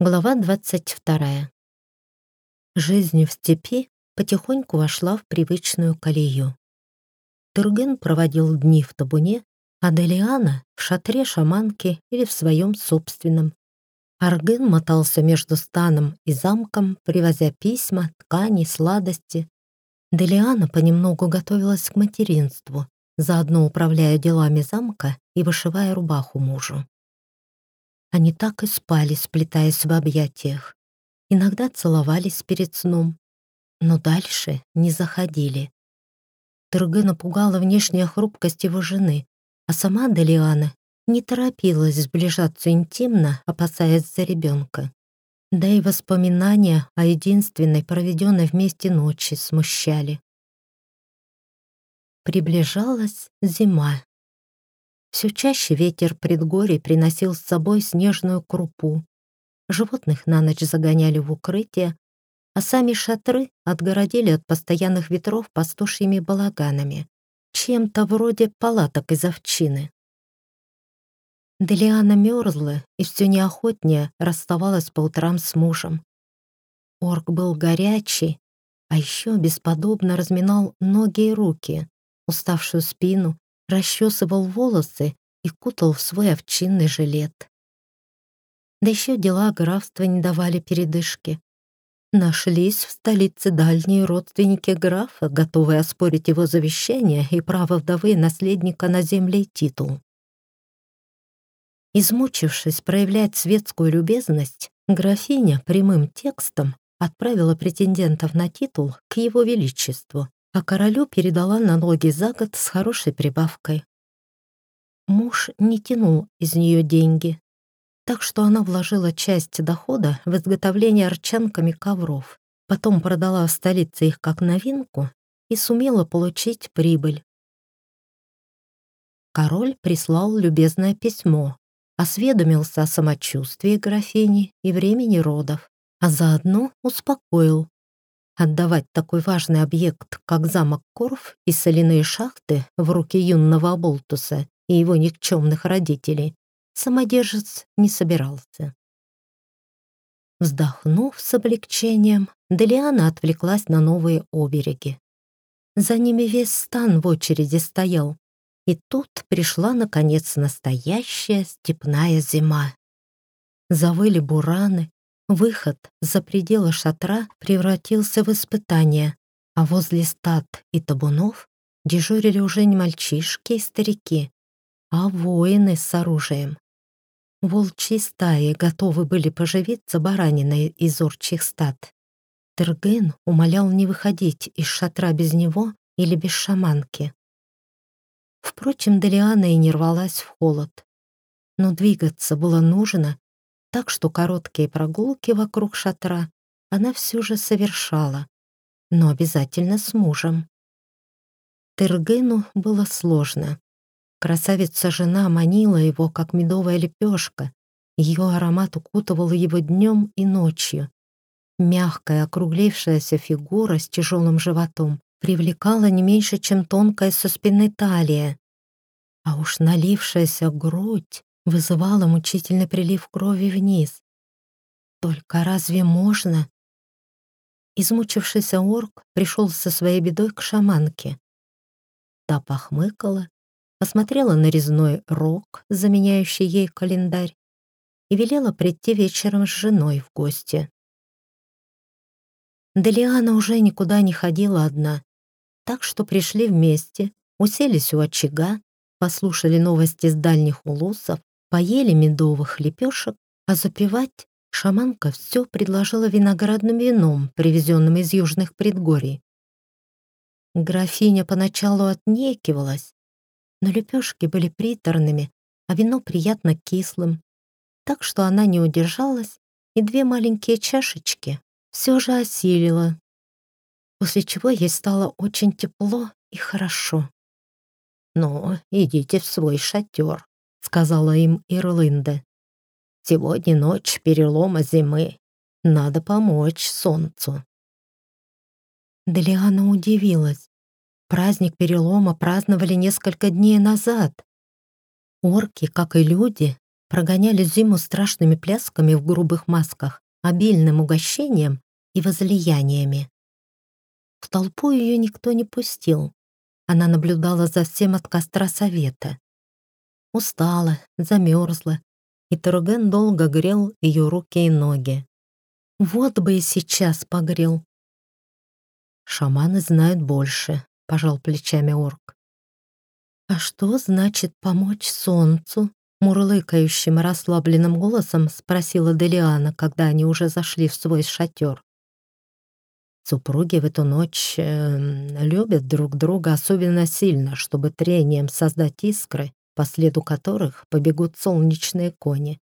Глава 22. Жизнь в степи потихоньку вошла в привычную колею. Турген проводил дни в табуне, а Делиана — в шатре шаманки или в своем собственном. Арген мотался между станом и замком, привозя письма, ткани, сладости. Делиана понемногу готовилась к материнству, заодно управляя делами замка и вышивая рубаху мужу. Они так и спали, сплетаясь в объятиях. Иногда целовались перед сном, но дальше не заходили. Турге напугала внешняя хрупкость его жены, а сама Делиана не торопилась сближаться интимно, опасаясь за ребенка. Да и воспоминания о единственной проведенной вместе ночи смущали. Приближалась зима. Все чаще ветер предгорий приносил с собой снежную крупу. Животных на ночь загоняли в укрытие, а сами шатры отгородили от постоянных ветров пастушьими балаганами, чем-то вроде палаток из овчины. Делиана мерзла и все неохотнее расставалась по утрам с мужем. Орк был горячий, а еще бесподобно разминал ноги и руки, уставшую спину расчесывал волосы и кутал в свой овчинный жилет. Да еще дела графства не давали передышки. Нашлись в столице дальние родственники графа, готовые оспорить его завещание и право вдовы наследника на земле и титул. Измучившись проявлять светскую любезность, графиня прямым текстом отправила претендентов на титул к его величеству а королю передала налоги за год с хорошей прибавкой. Муж не тянул из нее деньги, так что она вложила часть дохода в изготовление арчанками ковров, потом продала в столице их как новинку и сумела получить прибыль. Король прислал любезное письмо, осведомился о самочувствии графини и времени родов, а заодно успокоил, Отдавать такой важный объект, как замок Корф и соляные шахты в руки юного Аболтуса и его никчемных родителей, самодержец не собирался. Вздохнув с облегчением, Делиана отвлеклась на новые обереги. За ними весь стан в очереди стоял, и тут пришла, наконец, настоящая степная зима. Завыли бураны, Выход за пределы шатра превратился в испытание, а возле стад и табунов дежурили уже не мальчишки и старики, а воины с оружием. Волчьи стаи готовы были поживиться бараниной из орчих стад. Терген умолял не выходить из шатра без него или без шаманки. Впрочем, Делиана и не рвалась в холод. Но двигаться было нужно, так что короткие прогулки вокруг шатра она все же совершала, но обязательно с мужем. Тергену было сложно. Красавица-жена манила его, как медовая лепешка. Ее аромат укутывал его днем и ночью. Мягкая, округлившаяся фигура с тяжелым животом привлекала не меньше, чем тонкая со спины талия. А уж налившаяся грудь вызывала мучительный прилив крови вниз. Только разве можно? Измучившийся орк пришел со своей бедой к шаманке. Та похмыкала, посмотрела на резной рог, заменяющий ей календарь, и велела прийти вечером с женой в гости. Делиана уже никуда не ходила одна, так что пришли вместе, уселись у очага, послушали новости с дальних улусов, Поели медовых лепешек, а запивать шаманка все предложила виноградным вином, привезенным из южных предгорий. Графиня поначалу отнекивалась, но лепешки были приторными, а вино приятно кислым, так что она не удержалась и две маленькие чашечки все же осилила, после чего ей стало очень тепло и хорошо. «Ну, идите в свой шатер», — сказала им Ирлинда. «Сегодня ночь перелома зимы. Надо помочь солнцу». Делиана удивилась. Праздник перелома праздновали несколько дней назад. Орки, как и люди, прогоняли зиму страшными плясками в грубых масках, обильным угощением и возлияниями. В толпу ее никто не пустил. Она наблюдала за всем от костра совета. Устала, замерзла, и Турген долго грел ее руки и ноги. Вот бы и сейчас погрел. Шаманы знают больше, пожал плечами орк. А что значит помочь солнцу? Мурлыкающим расслабленным голосом спросила Делиана, когда они уже зашли в свой шатер. Супруги в эту ночь э, любят друг друга особенно сильно, чтобы трением создать искры, по следу которых побегут солнечные кони.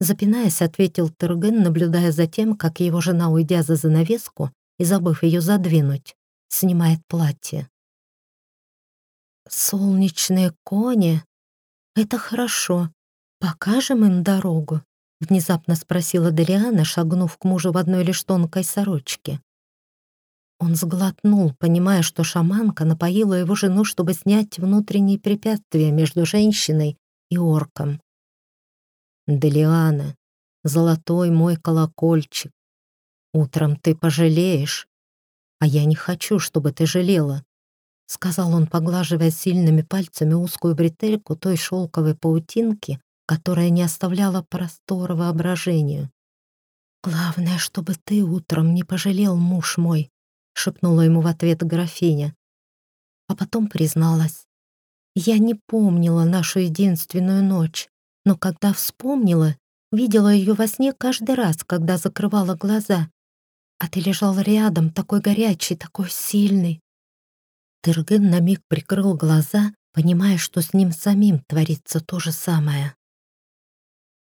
Запинаясь, ответил Турген, наблюдая за тем, как его жена, уйдя за занавеску и забыв ее задвинуть, снимает платье. «Солнечные кони? Это хорошо. Покажем им дорогу?» — внезапно спросила Дариана, шагнув к мужу в одной лишь тонкой сорочке. Он сглотнул, понимая, что шаманка напоила его жену, чтобы снять внутренние препятствия между женщиной и орком. Делиана, золотой мой колокольчик. Утром ты пожалеешь, а я не хочу, чтобы ты жалела, сказал он, поглаживая сильными пальцами узкую бретельку той шелковой паутинки, которая не оставляла простора воображению. «Главное, чтобы ты утром не пожалел, муж мой», — шепнула ему в ответ графиня. А потом призналась. «Я не помнила нашу единственную ночь но когда вспомнила, видела ее во сне каждый раз, когда закрывала глаза. А ты лежал рядом, такой горячий, такой сильный. Тыргын на миг прикрыл глаза, понимая, что с ним самим творится то же самое.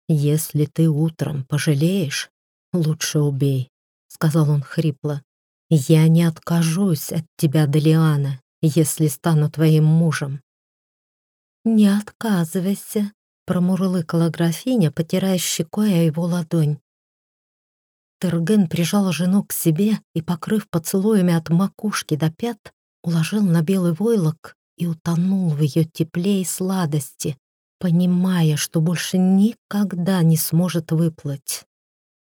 «Если ты утром пожалеешь, лучше убей», — сказал он хрипло. «Я не откажусь от тебя, Далиана, если стану твоим мужем». «Не отказывайся», промурлыкала графиня, потирая щекой о его ладонь. Терген прижал жену к себе и, покрыв поцелуями от макушки до пят, уложил на белый войлок и утонул в ее тепле и сладости, понимая, что больше никогда не сможет выплыть.